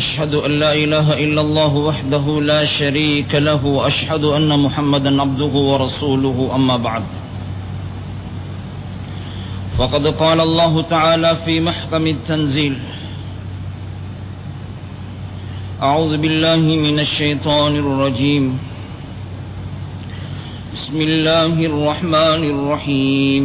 أشهد أن لا إله إلا الله وحده لا شريك له وأشهد أن محمدا عبده ورسوله أما بعد. فقد قال الله تعالى في محكم التنزيل أعوذ بالله من الشيطان الرجيم. بسم الله الرحمن الرحيم.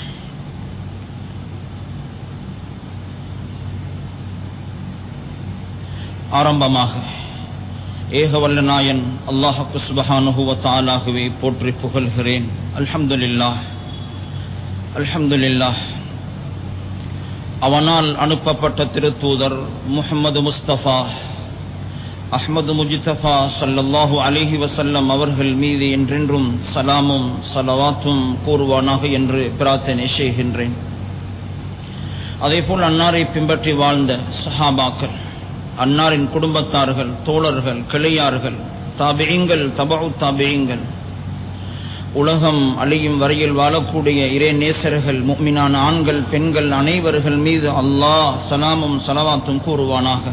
ஆரம்பமாக. ஏகவல்ல நாயன் அல்லாஹக்கு சுபஹானுகுவத்தாலாகவே போற்றி புகழ்கிறேன். அல்ஹம்துலில்லாஹ். அல்ஹம்துலில்லாஹ். அவனால் அனுப்பப்பட்ட திருத்தூதர் முஹம்மது முஸ்தபா. அஹ்மது முஜிதபா சல்லல்லாஹு அலிஹி வசல்லம் அவர்கள் மீது என்றென்றும் சலாமும் சலவாத்தும் கூறுவானாக என்று பிரார்த்தனை செய்கின்றேன். அதேபோல் அன்னாரை பின்பற்றி வாழ்ந்த சஹாபாக்கள் அன்னாரின் குடும்பத்தார்கள் தோழர்கள் கிளையார்கள் தாபியங்கள் தபு தாபியங்கள். உலகம் அழியும் வரையில் வாழக்கூடிய இறை நேசர்கள் முக்மினான ஆண்கள் பெண்கள் அனைவர்கள் மீது அல்லாஹ் சலாமும் சலவாத்தும் கூறுவானாக.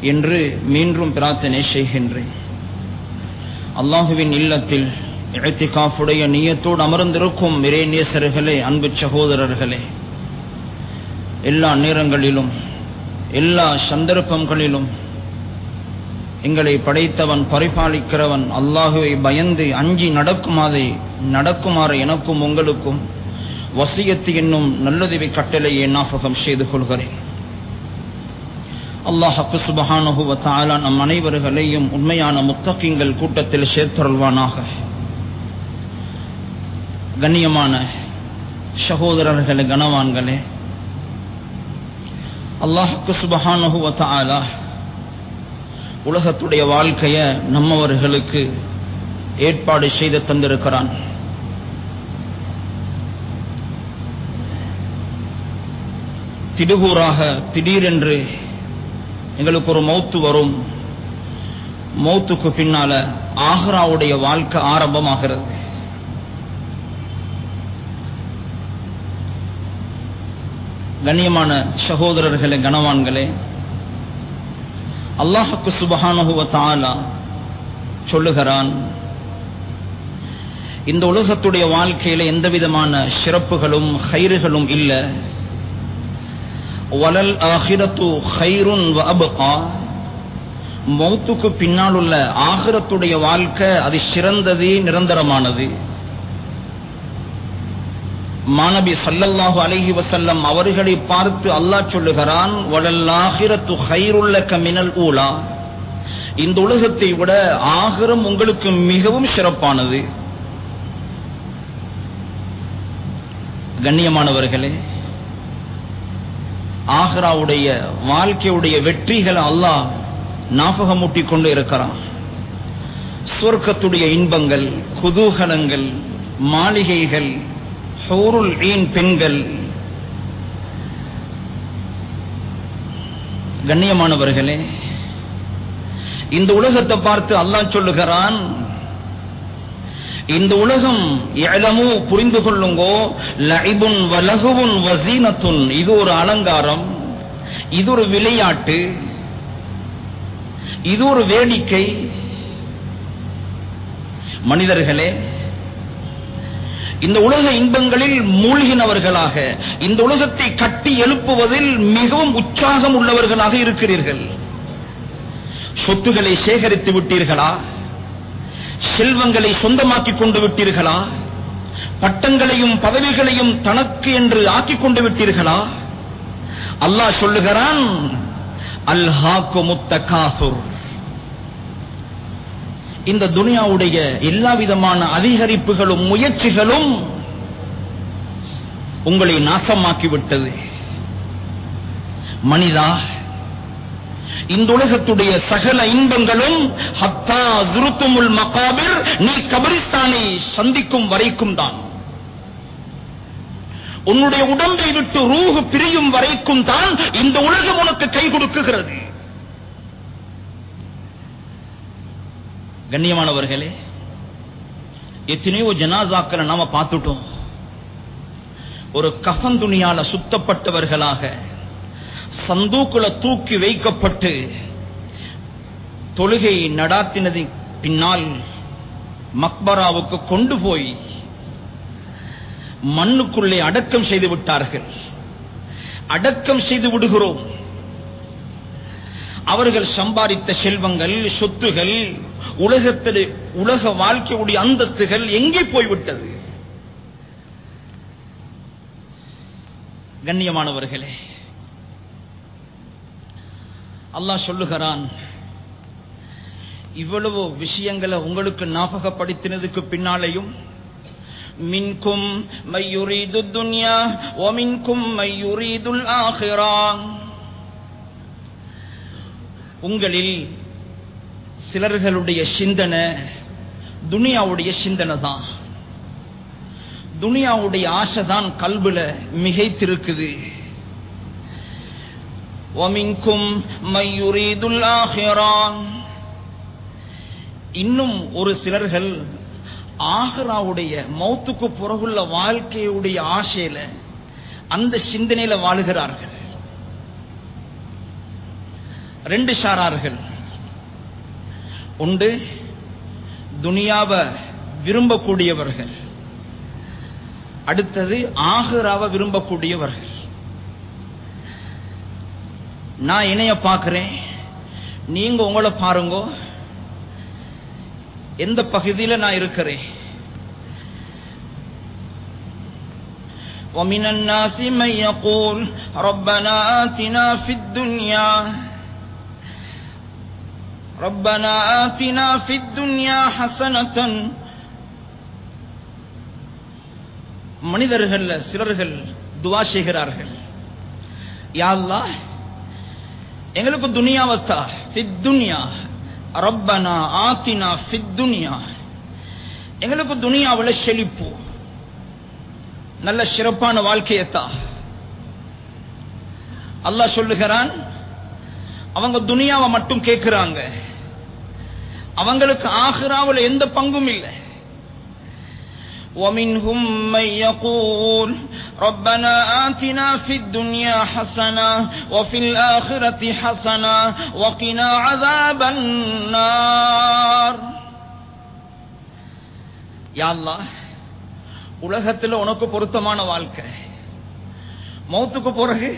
என்று மீண்டும் பிரார்த்தனை செய்கின்றேன். அல்லாஹுவின் இல்லத்தில் இழத்திகாஃபுடைய நீயத்தோடு அமர்ந்திருக்கும் இறை நேசர்களே அன்பு சகோதரர்களே எல்லா நேரங்களிலும் எல்லா சந்தர்ப்பங்களிலும் எங்களை படைத்தவன் பரிபாலிக்கிறவன் அல்லாஹுவை பயந்து அஞ்சி நடக்குமாதை நடக்குமாறு எனக்கும் உங்களுக்கும் வசியத்து என்னும் நல்லதுவை கட்டளையை நாபகம் செய்து கொள்கிறேன். அல்லாஹப்பு சுபஹானுகுவ தாலா நம் அனைவர்களையும் உண்மையான முத்தகிங்கள் கூட்டத்தில் சேர்த்தருள்வானாக. கண்ணியமான சகோதரர்களே கனவான்களே அல்லாஹுக்கு சுபஹானுகுவ தாலா உலகத்துடைய வாழ்க்கைய நம்மவர்களுக்கு ஏற்பாடு செய்து தந்திருக்கிறான். திடுகூறாக திடீரென்று எங்களுக்கு ஒரு மௌத்து வரும். மௌத்துக்கு பின்னால ஆஹ்ராவுடைய வாழ்க்கை ஆரம்பமாகிறது. கண்ணியமான சகோதரர்களே கனவான்களே அல்லாஹுக்கு சுபஹானுவ தாலா சொல்லுகிறான் இந்த உலகத்துடைய வாழ்க்கையில எந்த விதமான சிறப்புகளும் ஹைறுகளும் இல்ல. வலல் ஆஹிரத்து ஹைருன் அபகா. மௌத்துக்கு பின்னால் உள்ள ஆகிரத்துடைய வாழ்க்கை அது சிறந்தது நிரந்தரமானது. மாணவி சல்லல்லாஹு அலஹி வசல்லம் அவர்களை பார்த்து அல்லாஹ் சொல்லுகிறான் வளல்லாகிரத்து ஹைருள்ள கமினல் ஊலா. இந்த உலகத்தை விட ஆகிரம் உங்களுக்கு மிகவும் சிறப்பானது. கண்ணியமானவர்களே ஆஹ்ராவுடைய வாழ்க்கையுடைய வெற்றிகளை அல்லாஹ் ஞாபகமூட்டி கொண்டு இருக்கிறான். சொர்க்கத்துடைய இன்பங்கள் குதூகலங்கள் மாளிகைகள் ஹூருல் ஈன் பெண்கள். கண்ணியமானவர்களே இந்த உலகத்தை பார்த்து அல்லாஹ் சொல்லுகிறான் இந்த உலகம் எழமோ புரிந்து கொள்ளுங்கோ லைபுன் வலகுவுன் வசீனத்துன். இது ஒரு அலங்காரம் இது ஒரு விளையாட்டு இது ஒரு வேடிக்கை. மனிதர்களே இந்த உலக இன்பங்களில் மூழ்கினவர்களாக இந்த உலகத்தை கட்டி எழுப்புவதில் மிகவும் உற்சாகம் உள்ளவர்களாக இருக்கிறீர்கள். சொத்துக்களை சேகரித்து விட்டீர்களா? செல்வங்களை சொந்தமாக்கிக் கொண்டு விட்டீர்களா? பட்டங்களையும் பதவிகளையும் தனக்கு என்று ஆக்கிக் கொண்டு விட்டீர்களா? அல்லாஹ் சொல்லுகிறான் அல்ஹாக்கு முத்த காசுர் இந்த துனியாவுடைய எல்லா விதமான அதிகரிப்புகளும் முயற்சிகளும் உங்களை நாசமாக்கிவிட்டது. மனிதா இந்த உலகத்துடைய சகல இன்பங்களும் ஹத்தா ஜுருத்துமுல் மகாபிர் நீ கபரிஸ்தானை சந்திக்கும் வரைக்கும் தான். உன்னுடைய உடம்பை விட்டு ரூஹு பிரியும் வரைக்கும் தான் இந்த உலகம் உனக்கு கை கொடுக்குகிறது. கண்ணியமானவர்களே எத்தனையோ ஜனாசாக்களை நாம பார்த்துட்டோம். ஒரு கஃன் துணியால சுத்தப்பட்டவர்களாக சந்தூக்குல தூக்கி வைக்கப்பட்டு தொழுகை நடாத்தினது பின்னால் மக்பராவுக்கு கொண்டு போய் மண்ணுக்குள்ளே அடக்கம் செய்து விட்டார்கள். அடக்கம் செய்து விடுகிறோம். அவர்கள் சம்பாதித்த செல்வங்கள் சொத்துகள் உலகத்தில் உலக வாழ்க்கையுடைய அந்தஸ்துகள் எங்கே போய்விட்டது? கண்ணியமானவர்களே அல்லாஹ் சொல்லுகிறான் இவ்வளவு விஷயங்களை உங்களுக்கு ஞாபகப்படுத்தினதுக்கு பின்னாலேயும் மின்கும் மையுரீது துன்யா ஒமின்கும் மையுரீதுல் ஆகிறான் உங்களில் சிலர்களுடைய சிந்தனை துனியாவுடைய சிந்தனை தான். துனியாவுடைய ஆசை தான் கல்புல மிகைத்திருக்குது. ஒமின்கும் மையுரீதுல் இன்னும் ஒரு சிலர்கள் ஆஹ்ராவுடைய மௌத்துக்கு பிறகுள்ள வாழ்க்கையுடைய ஆசையில அந்த சிந்தனையில வாழுகிறார்கள். ரெண்டு சாரார்கள் உண்டு துனியாவை விரும்பக்கூடியவர்கள் அடுத்தது ஆஹ்ராவை விரும்பக்கூடியவர்கள் நான் இணைய பார்க்கிறேன் நீங்க உங்களை பாருங்க எந்த பகுதியில நான் இருக்கிறேன் ومن الناس من يقول ربنا آتنا في الدنيا ربنا آتنا في الدنيا حسنة மனிதர்கள் சிலர்கள் துவா செய்கிறார்கள் யா அல்லாஹ் எங்களுக்கு துனியாவத்தா ஃபித் துனியா ரப்பனா ஆத்தினா ஃபித் துனியா எங்களுக்கு துனியாவில் செழிப்பு நல்ல சிறப்பான வாழ்க்கையத்தா அல்லாஹ் சொல்லுகிறான் அவங்க துனியாவை மட்டும் கேட்கிறாங்க அவங்களுக்கு ஆஹிராவில் எந்த பங்கும் இல்லை ومنهم من يقول ربنا آتنا في الدنيا حسنة وفي الآخرة حسنة وقنا عذاب النار يا الله உலகத்தில் உனக்கு பொருத்தமான வாழ்க்கை மௌத்துக்கு பிறகு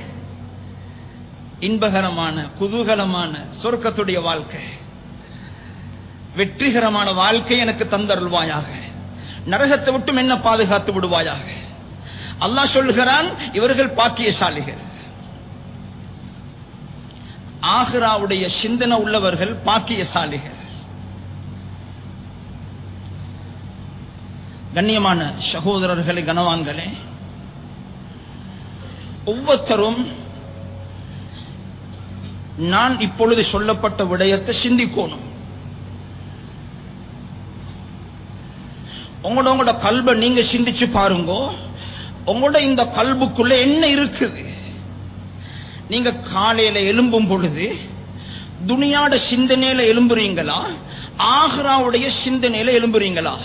இன்பகரமான குதூகலமான சொர்க்கத்துடைய வாழ்க்கை. வெற்றிகரமான வாழ்க்கை எனக்கு தந்தருள்வாயாக. நரகத்தை விட்டும் என்ன பாதுகாத்து விடுவாயாக. அல்லாஹ் சொல்லுகிறான் இவர்கள் பாக்கியசாலிகள். ஆஹ்ராவுடைய சிந்தனை உள்ளவர்கள் பாக்கியசாலிகள். கண்ணியமான சகோதரர்களே கனவான்களே ஒவ்வொருத்தரும் நான் இப்பொழுது சொல்லப்பட்ட விடயத்தை சிந்திக்கணும். உங்களோட உங்களோட கல்வை நீங்க சிந்திச்சு பாருங்க. உங்களோட இந்த கல்புக்குள்ள என்ன இருக்குது? நீங்க காலையில எழும்பும் பொழுது துணியாட சிந்தனையில எழும்புறீங்களா? ஆஹ்ராவுடைய சிந்தனையில எழும்புறீங்களா?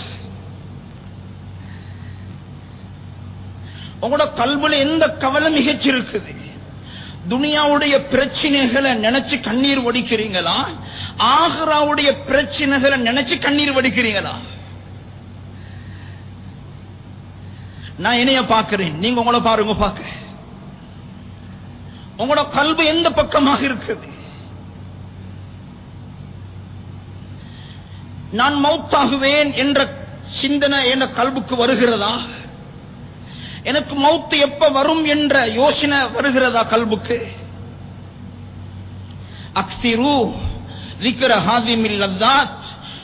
உங்களோட கல்வில எந்த கவலை மிகச்சிருக்குது? துனியாவுடைய பிரச்சனைகளை நினைச்சு கண்ணீர் வடிக்கிறீங்களா? ஆஹ்ராவுடைய பிரச்சனைகளை நினைச்சு கண்ணீர் வடிக்கிறீங்களா? நான் என்னைய பார்க்கிறேன். நீங்க உங்களை பாருங்க பார்க்க. உங்களோட கல்வி எந்த பக்கமாக இருக்குது? நான் மௌத்தாகுவேன் என்ற சிந்தனை என்ற கல்புக்கு வருகிறதா? எனக்கு மௌத்து எப்ப வரும் என்ற யோசனை வருகிறதா கல்புக்கு? அக்ஸிரு விக்கிர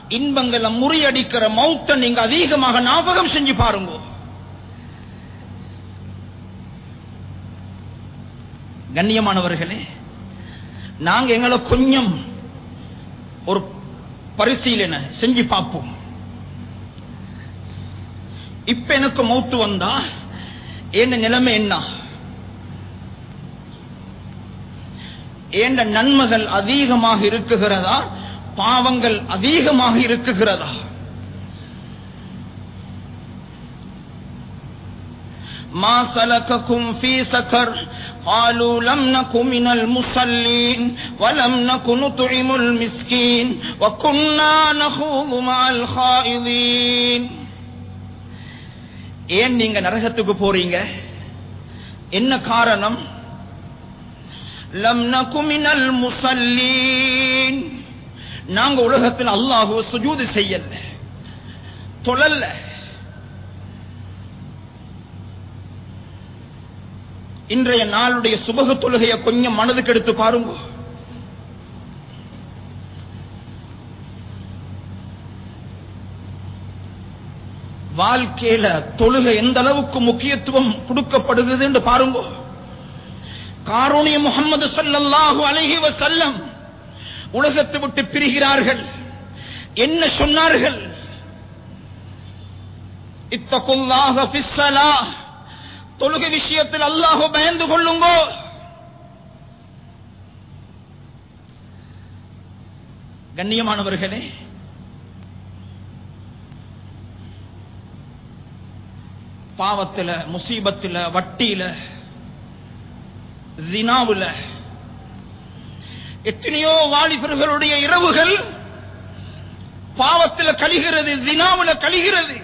இன்பங்களை முறியடிக்கிற மௌத்த நீங்க அதிகமாக ஞாபகம் செஞ்சு பாருங்க. கண்ணியமானவர்களே நாங்க எங்களை கொஞ்சம் ஒரு பரிசீலனை செஞ்சு பார்ப்போம். இப்ப எனக்கு மௌத்து வந்தா என்ன நிலைமை என்ன ஏண்ட நன்மைகள் அதிகமாக இருக்குகிறதா பாவங்கள் அதிகமாக இருக்குகிறதா ما سلككم في سكر قالوا لم نك من المصلين ولم نك نطعم المسكين وكنا نخوض مع الخائضين ஏன் நீங்க நரகத்துக்கு போறீங்க? என்ன காரணம்? லம் நகுமினல் முசல்லீன். நாங்க உலகத்தில் அல்லாஹுவ சுஜூது செய்யல தொழல்ல இன்றைய நாளுடைய சுபக தொழுகையை கொஞ்சம் மனதுக்கு எடுத்து பாருங்க. வாழ்க்கையில தொழுகை எந்த அளவுக்கு முக்கியத்துவம் கொடுக்கப்படுகிறது என்று பாருங்க. காரோணிய முகமது சல்லல்லாஹு அலைஹி வஸல்லம் உலகத்தை விட்டு பிரிகிறார்கள். என்ன சொன்னார்கள்? இத்தகுல்லாக பிஸ்ஸலா தொழுகை விஷயத்தில் அல்லாஹ் பயந்து கொள்ளுங்கோ. கண்ணியமானவர்களே பாவத்துல முசீபத்துல வட்டியில ஜினாவுல எத்தனையோ வாலிபர்களுடைய இரவுகள் பாவத்தில் கழிகிறது ஜினாவுல கழிகிறது.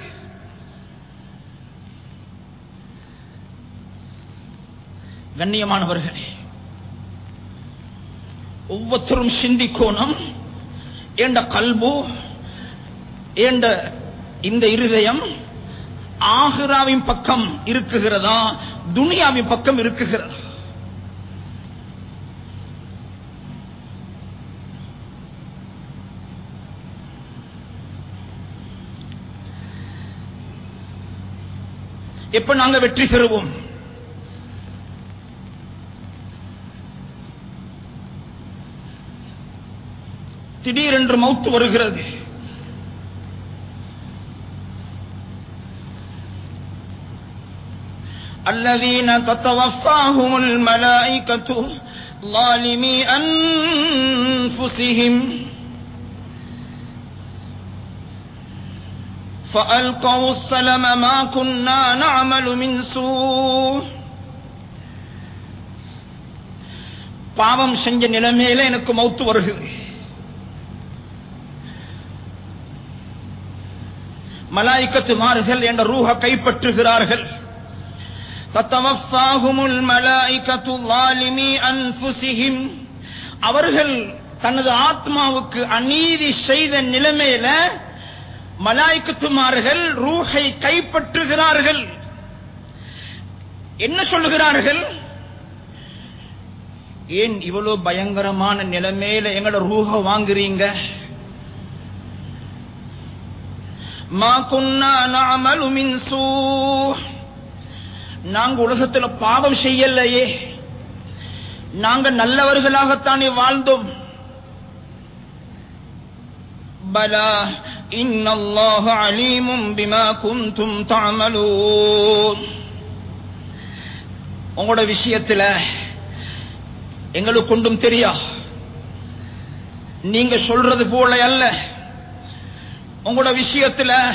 கண்ணியமானவர்களே ஒவ்வொருத்தரும் சிந்திக்கோணும். ஏண்ட கல்பு ஏண்ட இந்த இருதயம் ஆஹிராவின் பக்கம் இருக்குகிறதா? துனியாவின் பக்கம் இருக்குகிறதா? எப்ப நாங்க வெற்றி பெறுவோம்? திடீரென்று மௌத்து வருகிறது. الذين تتوفاهم الملائكة ظالمي أنفسهم فألقوا السلم ما كنا نعمل من سوء பாவம் செஞ்ச நிலைமையில எனக்கு மௌத்து வருகிறது மலாய்க்கத்துமார்கள் என்ற ரூஹ கைப்பற்றுகிறார்கள் அவர்கள் தனது ஆத்மாவுக்கு அநீதி செய்த நிலைமையில மலாய்க்கத்துமார்கள் ரூஹை கைப்பற்றுகிறார்கள். என்ன சொல்லுகிறார்கள்? ஏன் இவ்வளவு பயங்கரமான நிலைமையில எங்களோட ரூஹ வாங்குறீங்க? மா குன்னா நாமலுமின் சூ நாங்க உலகத்துல பாவம் செய்யலையே. நாங்க நல்லவர்களாகத்தானே வாழ்ந்தோம். பலா இன்னல்லாஹ அலீமும் பிமா குந்தும் தஅமலூன். உங்களோட விஷயத்துல எங்களுக்கு கொண்டும் தெரியா? நீங்க சொல்றது போல அல்ல. உங்களோட விஷயத்துல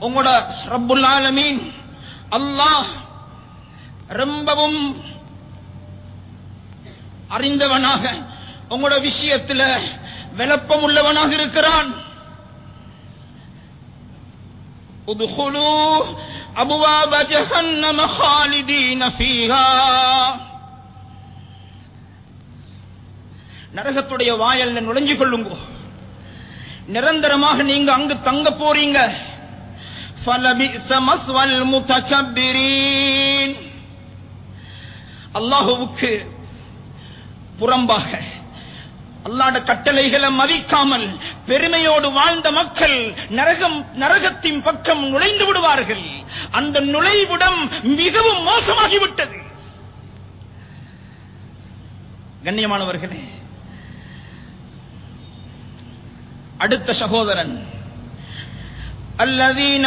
உங்களோட ரபுல்லாலமீன் அல்லாஹ் ரொம்பவும் அறிந்தவனாக உங்களோட விஷயத்துல விளப்பம் உள்ளவனாக இருக்கிறான் ادخلوا أبواب جهنم خالدين فيها நரகத்துடைய வாயல்ல நுழைஞ்சு கொள்ளுங்கோ நிரந்தரமாக நீங்க அங்கு தங்க போறீங்க فَلَبِئْسَ مَثْوَى الْمُتَكَبِّرِينَ அல்லாஹுவுக்கு புறம்பாக அல்லாட கட்டளைகளை மதிக்காமல் பெருமையோடு வாழ்ந்த மக்கள் நரகம் நரகத்தின் பக்கம் நுழைந்து விடுவார்கள் அந்த நுழைவிடம் மிகவும் மோசமாகிவிட்டது கண்ணியமானவர்களே அடுத்த சகோதரன் الذين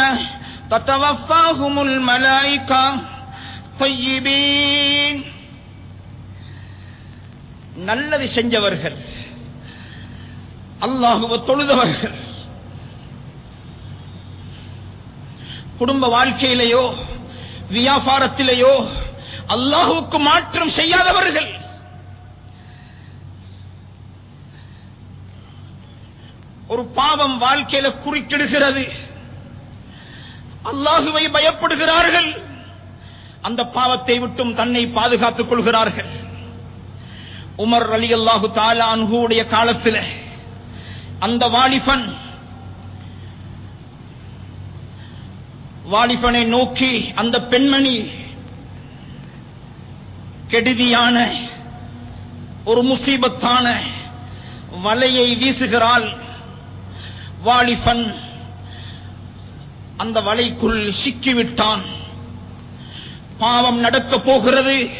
تتوفاهم الملائكة طيبين நல்லது செஞ்சவர்கள். அல்லாஹுவ தொழுதவர்கள். குடும்ப வாழ்க்கையிலேயோ வியாபாரத்திலேயோ அல்லாஹுவுக்கு மாற்றம் செய்யாதவர்கள். ஒரு பாவம் வாழ்க்கையில குறுக்கிடுகிறது. அல்லாஹுவை பயப்படுகிறார்கள். அந்த பாவத்தை விட்டும் தன்னை பாதுகாத்துக் கொள்கிறார்கள். உமர் அலி அல்லாஹு தாலா அன்ஹுடைய காலத்தில் அந்த வாலிபன் வாலிபனை நோக்கி அந்த பெண்மணி கெடுதியான ஒரு முசீபத்தான வலையை வீசுகிறாள். வாலிபன் அந்த வலைக்குள் சிக்கிவிட்டான். பாவம் நடக்கப் போகிறது.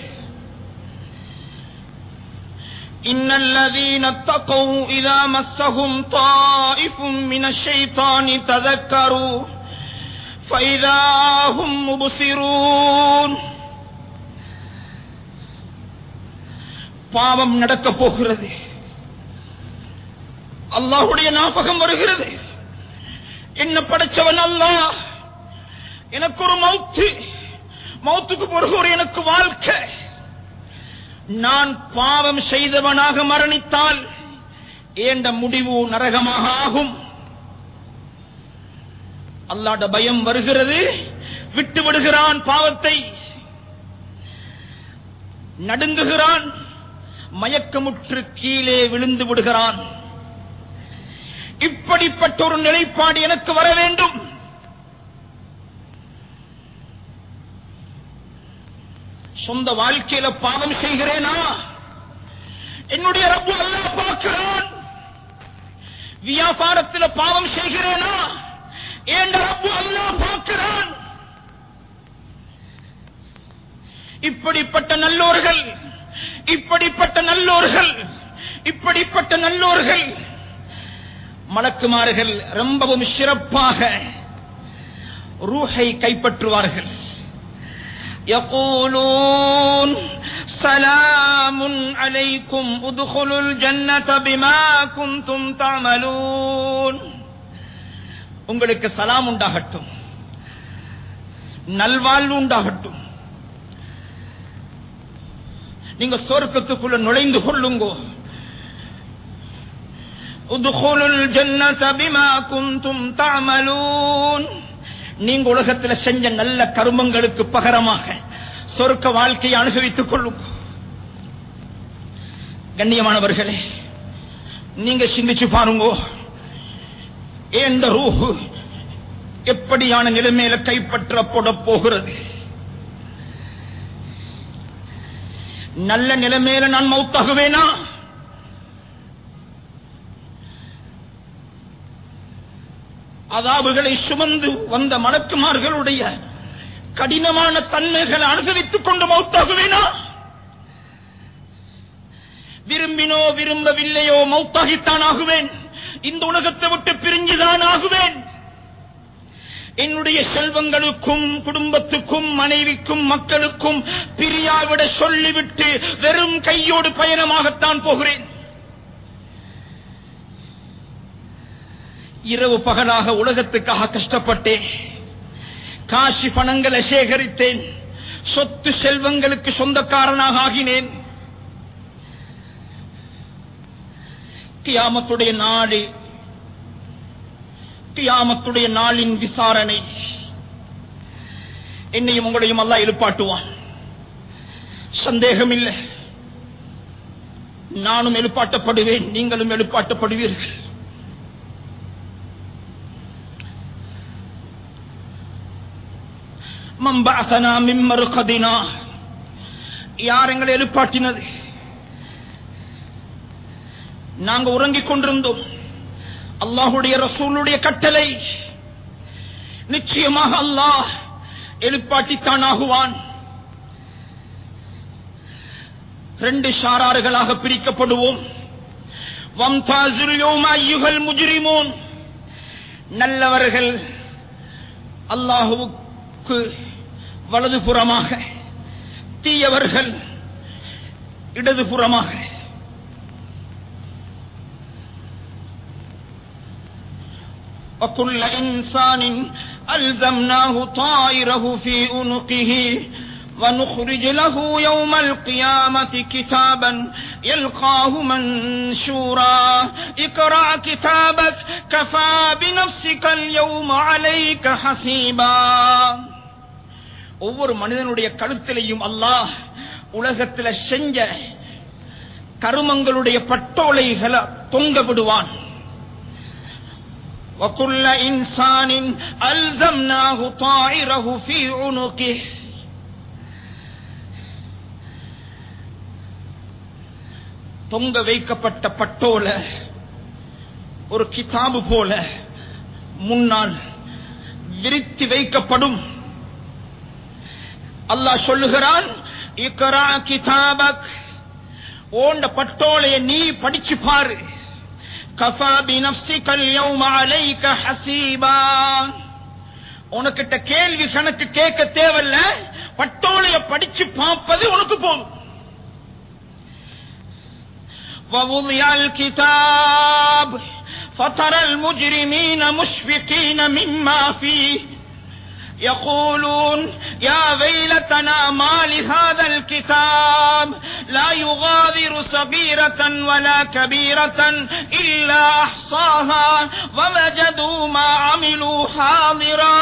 إن الذين اتقوا إذا مسهم طائف من الشيطان تذكروا فإذا هم مبصرون பாவம் நடக்கப் போகிறது அல்லாஹுடைய ஞாபகம் வருகிறது என்ன படைச்சவன் அல்லாஹ் எனக்கு ஒரு மௌத்து மௌத்துக்கு பிறகு ஒரு எனக்கு வாழ்க்கை நான் பாவம் செய்தவனாக மரணித்தால் ஏண்ட முடிவு நரகமாக ஆகும். அல்லாட பயம் வருகிறது. விட்டு விடுகிறான் பாவத்தை. நடுங்குகிறான். மயக்கமுற்று கீழே விழுந்து விடுகிறான். இப்படிப்பட்ட ஒரு நிலைப்பாடு எனக்கு வர வேண்டும். சொந்த வாழ்க்கையில பாவம் செய்கிறேனா? என்னுடைய ரப்பு அல்லாஹ் பார்க்கிறான். வியாபாரத்தில் பாவம் செய்கிறேனா? என் ரப்பு அல்லாஹ் பார்க்கிறான். இப்படிப்பட்ட நல்லோர்கள் இப்படிப்பட்ட நல்லோர்கள் இப்படிப்பட்ட நல்லோர்கள் மலக்குமார்கள் ரொம்பவும் சிறப்பாக ரூஹை கைப்பற்றுவார்கள். يقولون سلام عليكم ادخلوا الجنة بما كنتم تعملون உங்களுக்கு சலாம் உண்டாகட்டும் நல்வாழ்வு உண்டாகட்டும் நீங்க சொர்க்கத்துக்குள்ள நுழைந்து கொள்ளுங்கோ உதுகுலுல் ஜன்னத பிமா குந்தும் தஅமலூன் நீங்க உலகத்தில் செஞ்ச நல்ல கருமங்களுக்கு பகரமாக சொர்க்க வாழ்க்கையை அனுபவித்துக் கொள்ளும் கண்ணியமானவர்களே நீங்க சிந்திச்சு பாருங்க. இந்த ரூஹு எப்படியான நிலைமையில கைப்பற்றப்பட போகிறது? நல்ல நிலைமையில நான் மௌத்தாகுவேனா? அதாபுகளை சுமந்து வந்த மணக்குமார்களுடைய கடினமான தன்மைகளை அனுசரித்துக் கொண்டு மௌத்தாகுவேனா? விரும்பினோ விரும்பவில்லையோ மௌத்தாகித்தான் ஆகுவேன். இந்த உலகத்தை விட்டு பிரிஞ்சுதான் ஆகுவேன். என்னுடைய செல்வங்களுக்கும் குடும்பத்துக்கும் மனைவிக்கும் மக்களுக்கும் பிரியாவிட சொல்லிவிட்டு வெறும் கையோடு பயணமாகத்தான் போகிறேன். இரவு பகலாக உலகத்துக்காக கஷ்டப்பட்டேன். காசி பணங்களை சேகரித்தேன். சொத்து செல்வங்களுக்கு சொந்தக்காரனாக ஆகினேன். கியாமத்துடைய நாடு கியாமத்துடைய நாளின் விசாரணை. என்னையும் உங்களையும் அல்லா எழுப்பாட்டுவான். சந்தேகம் இல்லை நானும் எழுப்பாட்டப்படுவேன் நீங்களும் எழுப்பாட்டப்படுவீர்கள். மம்பஅசனா மிம்மரு கதினா யார் எங்களை எழுப்பாட்டினது நாங்க உறங்கிக் கொண்டிருந்தோம். அல்லாஹுடைய ரசூலுடைய கட்டளை நிச்சயமாக அல்லாஹ் எழுப்பாட்டித்தான் ஆகுவான் ரெண்டு ஷாராறுகளாக பிரிக்கப்படுவோம். வம்தாசுல் யௌம நல்லவர்கள் அல்லாஹுவுக்கு வலதுபுறமாக தீயவர்கள் இடதுபுறமாக وكل إنسان ألزمناه طائره في أنقه ونخرج له يوم القيامة كتابا يلقاه منشورا اقرأ كتابك كفى بنفسك اليوم عليك حسيبا ஒவ்வொரு மனிதனுடைய கழுத்திலையும் அல்லாஹ் உலகத்தில் செஞ்ச கருமங்களுடைய பட்டோலைகளை தொங்க விடுவான் وكل إنسان ألزمناه طائره في عنقه தொங்க வைக்கப்பட்ட பட்டோல ஒரு கிதாபு போல முன்னால் விரித்து வைக்கப்படும் அல்லாஹ் சொல்லுகிறான் இக்கரா கிதாபக் ஓண்ட பட்டோலைய நீ படிச்சு பாரு கஃபா பினப்சிகல் யௌம அலைக ஹசீபா உனக்கிட்ட கேள்வி கணக்கு கேட்க தேவையில்ல பட்டோலைய படிச்சு பார்ப்பது உனக்கு போதும் ووضع الكتاب فترى المجرمين مشفقين مما فيه يقولون يا ويلتنا ما لهذا الكتاب لا يغادر صغيرة ولا كبيرة إلا أحصاها ووجدوا ما عملوا حاضرا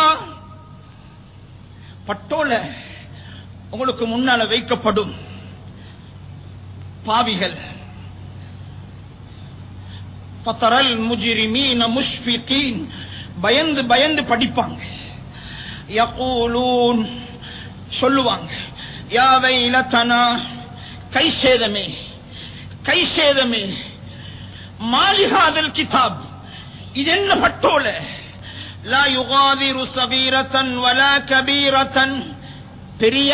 பட்டோல உங்களுக்கு முன்னால வைக்கப்படும் பாவிகள் பத்தரல் முஜிரிமீன முஷ்பிகீன் பயந்து பயந்து படிப்பாங்க யகூலூன் சொல்லுவாங்க. யாவை இலத்தனா கை சேதமே கை சேதமே. மாலிகாதல் கிதாப் இது என்ன பட்டோல? லா யுகாதிரு சபீரத்தன் வலா கபீரத்தன். பெரிய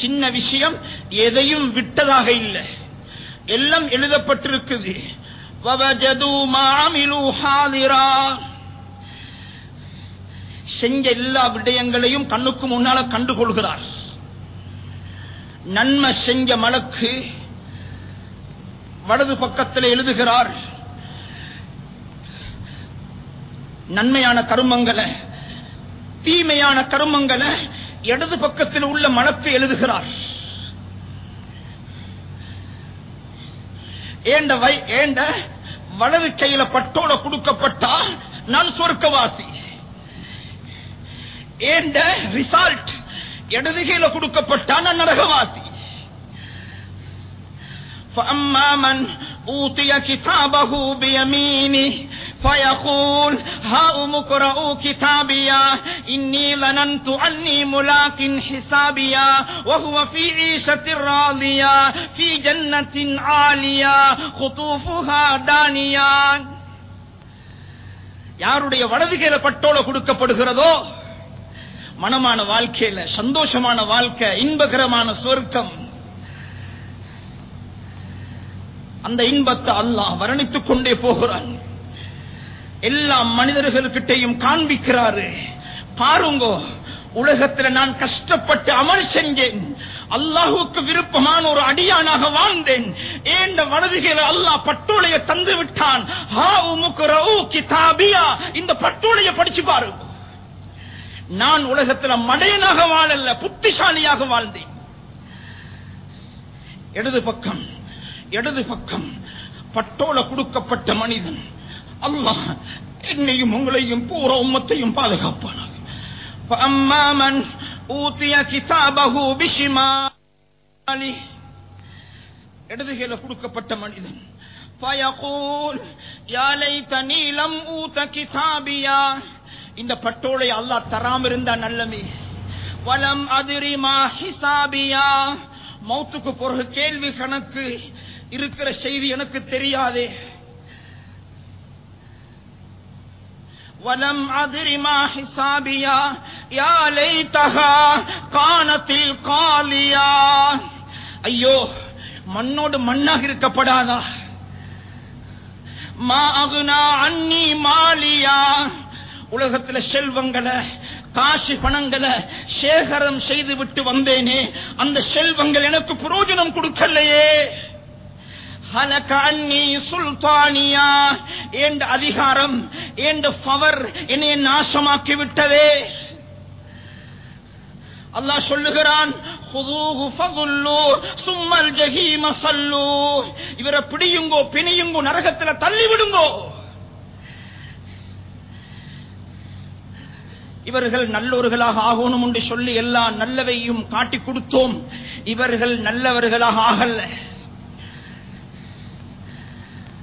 சின்ன விஷயம் எதையும் விட்டதாக இல்லை. எல்லாம் எழுதப்பட்டிருக்குது. செஞ்ச எல்லா விடயங்களையும் கண்ணுக்கு முன்னால கண்டுகொள்கிறார். நன்மை செஞ்ச மலக்கு வலது பக்கத்தில் எழுதுகிறார். நன்மையான கருமங்களை தீமையான கருமங்களை இடது பக்கத்தில் உள்ள மலக்கு எழுதுகிறார். ஏண்ட வை ஏண்ட வலது கையில பட்டோல கொடுக்கப்பட்டா நான் சொர்க்கவாசி. ஏண்ட ரிசால்ட் இடது கையில கொடுக்கப்பட்டா நான் நரகவாசி فأما من أوتي كتابه بيمينه فيقول هاؤم اقرءوا كتابيا إني ظننت أني ملاق حسابيا وهو في عيشة راضية في جنة عالية خطوفها دانية யாருடைய வலதுகையில பட்டோல கொடுக்கப்படுகிறதோ மனமான வாழ்க்கையில சந்தோஷமான வாழ்க்கை இன்பகரமான சொர்க்கம். அந்த இன்பத்தை அல்லாஹ் வர்ணித்துக் கொண்டே போகிறான். எல்லா மனிதர்கள்கிட்டையும் காண்பிக்கிறாரு. பாருங்கோ உலகத்துல நான் கஷ்டப்பட்டு அமல் செஞ்சேன். அல்லாஹுக்கு விருப்பமான ஒரு அடியானாக வாழ்ந்தேன். ஏண்ட வலதுகளை அல்லாஹ் பட்டோலைய தந்து விட்டான் இந்த பட்டோலைய படிச்சு பாருங்க. நான் உலகத்தில் மடையனாக வாழல்ல புத்திசாலியாக வாழ்ந்தேன். இடது பக்கம் இடது பக்கம் பட்டோல கொடுக்கப்பட்ட மனிதன். அல்லாஹ் என்னையும் உங்களையும் பூரா உம்மத்தையும் பாதுகாப்பான அம்மாமன் ஊத்திய கிதாபகு பிஷிமாலி. இடதுகையில கொடுக்கப்பட்ட மனிதன். பயகூல் யாலை தனீலம் ஊத்த கிதாபியா? இந்த பட்டோலை அல்லாஹ் தராம இருந்தா நல்லமே வலம் அதிரிமா ஹிசாபியா மௌத்துக்கு பிறகு கேள்வி கணக்கு இருக்கிற செய்தி எனக்கு தெரியாதே ولم أدر ما حسابيا يا ليتها كانت القاليا ஐயோ மண்ணோடு மண்ணாக இருக்கப்படாதா மா அகுனா அன்னி மாலியா உலகத்துல செல்வங்களை காசு பணங்களை சேகரம் செய்து விட்டு வந்தேனே அந்த செல்வங்கள் எனக்கு புரோஜனம் கொடுக்கலையே. சுல்தானியா என்ற அதிகாரம் பவர் என்னை நாசமாக்கி விட்டதே. அல்லாஹ் சொல்லுகிறான் சும்மல் ஜஹீம இவரை பிடியுங்கோ பிணியுங்கோ நரகத்துல தள்ளிவிடுங்கோ. இவர்கள் நல்லோர்களாக ஆகணும் என்று சொல்லி எல்லா நல்லவையும் காட்டி கொடுத்தோம். இவர்கள் நல்லவர்களாக ஆகல.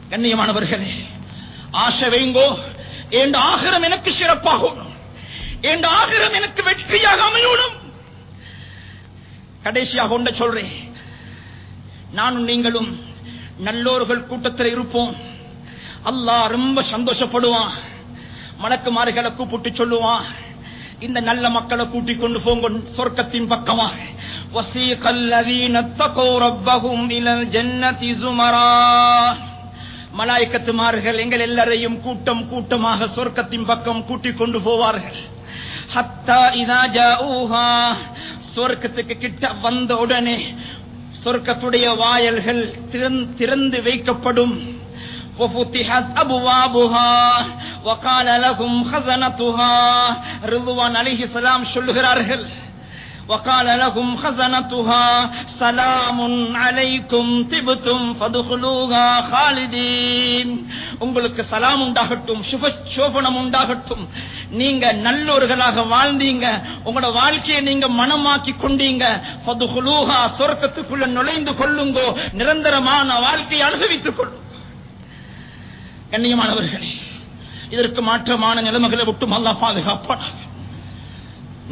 கண்ணியமானவர்களே ஆசை வைங்கோ. என் ஆகிரம் எனக்கு சிறப்பாகணும் என் ஆகிரம் எனக்கு வெற்றியாக அமையணும். கடைசியாக ஒன்றை சொல்றேன். நானும் நீங்களும் நல்லோர்கள் கூட்டத்தில் இருப்போம். அல்லாஹ் ரொம்ப சந்தோஷப்படுவான். மலக்குமார்களை கூப்பிட்டு சொல்லுவான். இந்த நல்ல மக்களை கூட்டிக் கொண்டு போங்க சொர்க்கத்தின் பக்கமாக وَسِيقَ الَّذِينَ اتَّقَوْا رَبَّهُمْ إِلَى الْجَنَّةِ زُمَرًا மலாய்க்கத்துமார்கள் எங்கள் எல்லாரையும் கூட்டம் கூட்டமாக சொர்க்கத்தின் பக்கம் கூட்டிக் கொண்டு போவார்கள் ஹத்தா இதா ஜாஊஹா சொர்க்கத்துக்கு கிட்ட வந்த உடனே சொர்க்கத்துடைய வாயல்கள் திறந்- திறந்து வைக்கப்படும் وفتحت أبوابها وقال لهم خزنتها رضوان عليه السلام சொல்லுகிறார்கள் وقال لهم خزنتها سلام عليكم طبتم فادخلوها خالدين உங்களுக்கு சலாம் உண்டாகட்டும் சுப சோபனம் உண்டாகட்டும் நீங்க நல்லோர்களாக வாழ்ந்தீங்க உங்களோட வாழ்க்கையை நீங்க மனமாக்கி கொண்டீங்க ஃபதுஹுலூஹா சொர்க்கத்துக்குள்ள நுழைந்து கொள்ளுங்கோ நிரந்தரமான வாழ்க்கையை அனுபவித்துக் கொள்ளும் கண்ணியமானவர்களே இதற்கு மாற்றமான நிலைமைகளை விட்டும் அல்லாஹ் பாதுகாப்பானாக.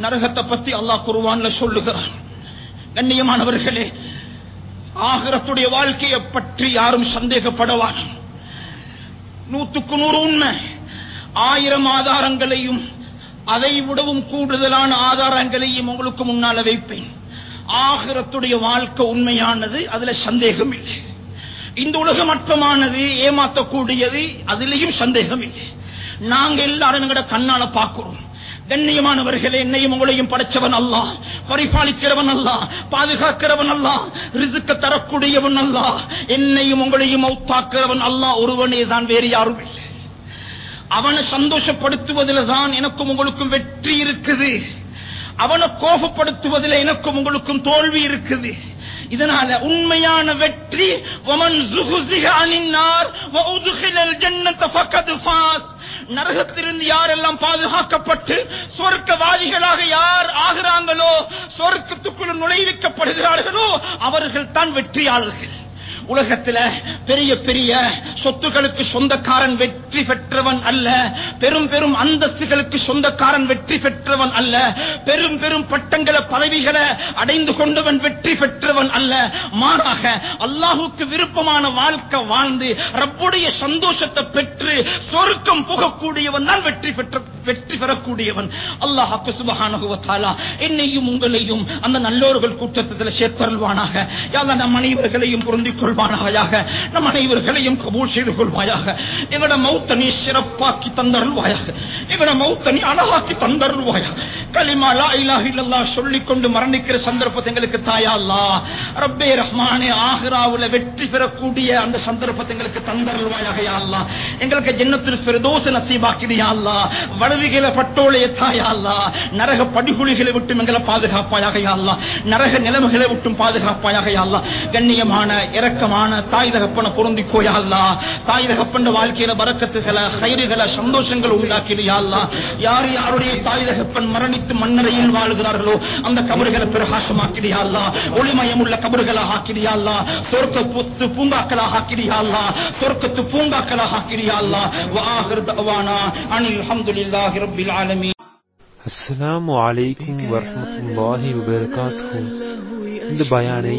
நரகத்தை பத்தி அல்லாஹ் குருவான்ல சொல்லுகிறான். கண்ணியமானவர்களே ஆகிரத்துடைய வாழ்க்கையை பற்றி யாரும் சந்தேகப்படவான். நூத்துக்கு நூறு உண்மை. ஆயிரம் ஆதாரங்களையும் அதை விடவும் கூடுதலான ஆதாரங்களையும் உங்களுக்கு முன்னால வைப்பேன். ஆகிரத்துடைய வாழ்க்கை உண்மையானது அதுல சந்தேகம் இல்லை இந்த உலகம் அற்பமானது ஏமாற்றக்கூடியது அதிலேயும் சந்தேகம் இல்லை. நாங்க எல்லாரும் எங்கட கண்ணால பார்க்கிறோம். கண்ணியமானவர்களே என்னையும் உங்களையும் படைச்சவன் அல்ல பரிபாலிக்கிறவன் அல்ல பாதுகாக்கிறவன் அல்ல ரிசுக்க தரக்கூடியவன் அல்ல என்னையும் உங்களையும் அவுத்தாக்கிறவன் அல்ல ஒருவனே தான் வேறு யாரும் இல்லை. அவனை சந்தோஷப்படுத்துவதில் தான் எனக்கும் உங்களுக்கும் வெற்றி இருக்குது. அவனை கோபப்படுத்துவதில் எனக்கும் உங்களுக்கும் தோல்வி இருக்குது. இதனால உண்மையான வெற்றி ஒமன் ஜுஹுசிஹ ஃபாஸ் நரகத்திலிருந்து யாரெல்லாம் பாதுகாக்கப்பட்டு சொர்க்கவாதிகளாக யார் ஆகிறாங்களோ சொர்க்கத்துக்குள் நுழைவிக்கப்படுகிறார்களோ அவர்கள் தான் வெற்றியாளர்கள். உலகத்தில் பெரிய பெரிய சொத்துக்களுக்கு சொந்தக்காரன் வெற்றி பெற்றவன் அல்ல. பெரும் பெரும் அந்தஸ்துகளுக்கு சொந்தக்காரன் வெற்றி பெற்றவன் அல்ல. பெரும் பெரும் பட்டங்களை பதவிகளை அடைந்து கொண்டவன் வெற்றி பெற்றவன் அல்ல. மாறாக அல்லாஹுக்கு விருப்பமான வாழ்க்கை வாழ்ந்து ரப்புடைய சந்தோஷத்தை பெற்று சொருக்கம் புகக்கூடியவன் தான் வெற்றி பெற்ற வெற்றி பெறக்கூடியவன். அல்லாஹாக்கு சுபகானுகுவத்தாலா என்னையும் உங்களையும் அந்த நல்லோர்கள் கூட்டத்தில் சேர்த்தருள்வானாக. யாரா நம் அனைவர்களையும் பொருந்திக் கொள்வானாயாக நம் அனைவர்களையும் கபூல் செய்து கொள்வாயாக. எங்களோட மௌத்தனி சிறப்பாக்கி தந்தருள்வாயாக. எங்களோட மௌத்தனி அழகாக்கி தந்தருள்வாயாக. கலிமா லா இலாஹ இல்லல்லாஹ் சொல்லிக் கொண்டு மரணிக்கிற சந்தர்ப்பத்தை எங்களுக்கு தாயாலா ரப்பே ரஹ்மானே ஆஹ்ராவுல வெற்றி பெறக்கூடிய அந்த சந்தர்ப்பத்தை எங்களுக்கு தந்தருள்வாயாக யாழ்லா எங்களுக்கு ஜென்னத்தில் பிரதோச நசீபாக்கிறியா அல்லா. வலதுகில பட்டோலைய தாயா நரக படிகுழிகளை விட்டும் எங்களை பாதுகாப்பாயாக யாழ்லா நரக நிலைமைகளை விட்டும் பாதுகாப்பாயாக யாழ்லா கண்ணியமான இறக்க இரக்கமான தாய் தகப்பன பொருந்திக்கோ யாழ்லா தாய் தகப்பன் வாழ்க்கையில வரக்கத்துகளை கயிறுகளை சந்தோஷங்கள் உண்டாக்கிறியா அல்லா. யார் யாருடைய தாய் தகப்பன் மரணித்து மண்ணறையில் வாழ்கிறார்களோ அந்த கபறுகளை பிரகாசமாக்கிறியா அல்லா. ஒளிமயம் உள்ள கபறுகளை ஆக்கிறியா அல்லா. சொர்க்க புத்து பூங்காக்களாக ஆக்கிறியா அல்லா. சொர்க்கத்து பூங்காக்களாக ஆக்கிறியா அல்லா. வாஹிர் தவானா அனில் அல்ஹம்துலில்லாஹி ரப்பில் ஆலமி அஸ்லாம் வலைக்கும் வரமத்துல்லாஹி வபரகாத்துஹு. இந்த பயானை